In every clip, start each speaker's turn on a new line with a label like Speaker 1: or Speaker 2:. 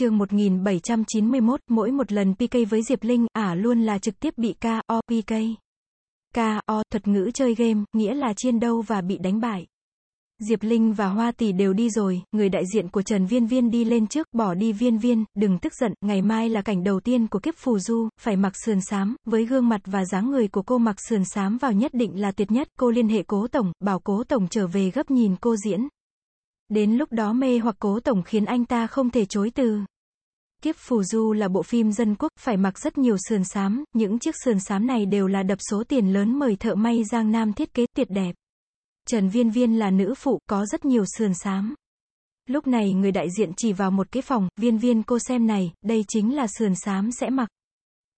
Speaker 1: chương 1791, mỗi một lần PK với Diệp Linh, ả luôn là trực tiếp bị KO PK. KO, thuật ngữ chơi game, nghĩa là chiên đâu và bị đánh bại. Diệp Linh và Hoa Tỷ đều đi rồi, người đại diện của Trần Viên Viên đi lên trước, bỏ đi Viên Viên, đừng tức giận, ngày mai là cảnh đầu tiên của kiếp phù du, phải mặc sườn xám, với gương mặt và dáng người của cô mặc sườn xám vào nhất định là tuyệt nhất, cô liên hệ cố tổng, bảo cố tổng trở về gấp nhìn cô diễn. Đến lúc đó mê hoặc cố tổng khiến anh ta không thể chối từ. Kiếp phù du là bộ phim dân quốc, phải mặc rất nhiều sườn xám, những chiếc sườn xám này đều là đập số tiền lớn mời thợ may Giang Nam thiết kế tuyệt đẹp. Trần Viên Viên là nữ phụ, có rất nhiều sườn xám. Lúc này người đại diện chỉ vào một cái phòng, Viên Viên cô xem này, đây chính là sườn xám sẽ mặc.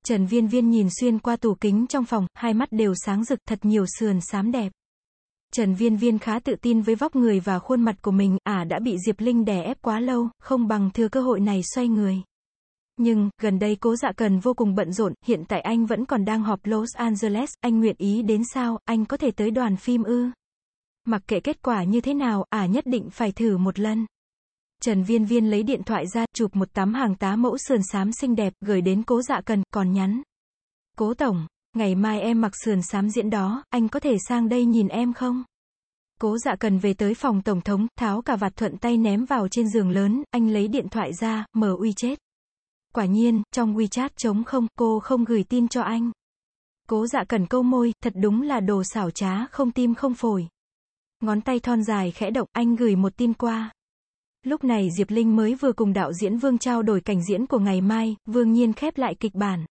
Speaker 1: Trần Viên Viên nhìn xuyên qua tủ kính trong phòng, hai mắt đều sáng rực, thật nhiều sườn xám đẹp. Trần Viên Viên khá tự tin với vóc người và khuôn mặt của mình, ả à đã bị Diệp Linh đè ép quá lâu, không bằng thừa cơ hội này xoay người. Nhưng, gần đây cố dạ cần vô cùng bận rộn, hiện tại anh vẫn còn đang họp Los Angeles, anh nguyện ý đến sao, anh có thể tới đoàn phim ư. Mặc kệ kết quả như thế nào, ả à nhất định phải thử một lần. Trần Viên Viên lấy điện thoại ra, chụp một tấm hàng tá mẫu sườn xám xinh đẹp, gửi đến cố dạ cần, còn nhắn. Cố Tổng, ngày mai em mặc sườn xám diễn đó, anh có thể sang đây nhìn em không? Cố dạ cần về tới phòng tổng thống, tháo cả vạt thuận tay ném vào trên giường lớn, anh lấy điện thoại ra, mở WeChat. Quả nhiên, trong WeChat trống không, cô không gửi tin cho anh. Cố dạ cần câu môi, thật đúng là đồ xảo trá, không tim không phổi. Ngón tay thon dài khẽ động, anh gửi một tin qua. Lúc này Diệp Linh mới vừa cùng đạo diễn Vương trao đổi cảnh diễn của ngày mai, Vương Nhiên khép lại kịch bản.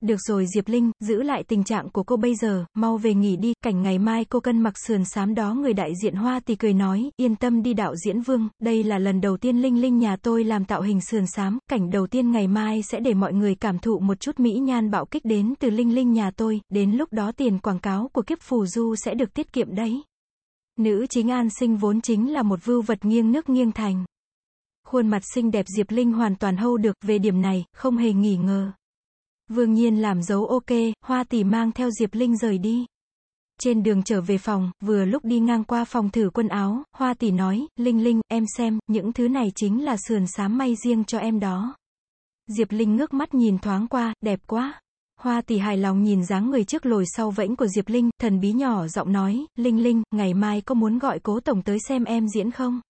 Speaker 1: Được rồi Diệp Linh, giữ lại tình trạng của cô bây giờ, mau về nghỉ đi, cảnh ngày mai cô cân mặc sườn xám đó người đại diện Hoa thì cười nói, yên tâm đi đạo diễn Vương, đây là lần đầu tiên Linh Linh nhà tôi làm tạo hình sườn xám, cảnh đầu tiên ngày mai sẽ để mọi người cảm thụ một chút mỹ nhan bạo kích đến từ Linh Linh nhà tôi, đến lúc đó tiền quảng cáo của kiếp phù du sẽ được tiết kiệm đấy. Nữ chính An Sinh vốn chính là một vưu vật nghiêng nước nghiêng thành. Khuôn mặt xinh đẹp Diệp Linh hoàn toàn hâu được, về điểm này, không hề nghỉ ngờ. Vương Nhiên làm dấu ok, Hoa Tỷ mang theo Diệp Linh rời đi. Trên đường trở về phòng, vừa lúc đi ngang qua phòng thử quần áo, Hoa Tỷ nói, Linh Linh, em xem, những thứ này chính là sườn xám may riêng cho em đó. Diệp Linh ngước mắt nhìn thoáng qua, đẹp quá. Hoa tỷ hài lòng nhìn dáng người trước lồi sau vẫy của Diệp Linh, thần bí nhỏ giọng nói, Linh Linh, ngày mai có muốn gọi cố tổng tới xem em diễn không?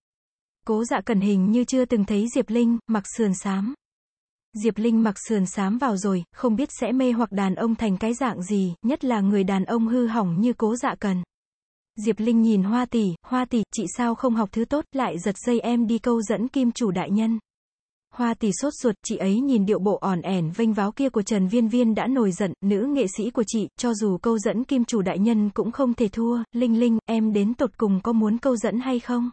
Speaker 1: Cố dạ cần hình như chưa từng thấy Diệp Linh, mặc sườn xám. Diệp Linh mặc sườn xám vào rồi, không biết sẽ mê hoặc đàn ông thành cái dạng gì, nhất là người đàn ông hư hỏng như cố dạ cần. Diệp Linh nhìn Hoa tỷ, Hoa tỷ, chị sao không học thứ tốt, lại giật dây em đi câu dẫn kim chủ đại nhân. Hoa tỷ sốt ruột, chị ấy nhìn điệu bộ ỏn ẻn vênh váo kia của Trần Viên Viên đã nổi giận, nữ nghệ sĩ của chị, cho dù câu dẫn kim chủ đại nhân cũng không thể thua, Linh Linh, em đến tột cùng có muốn câu dẫn hay không?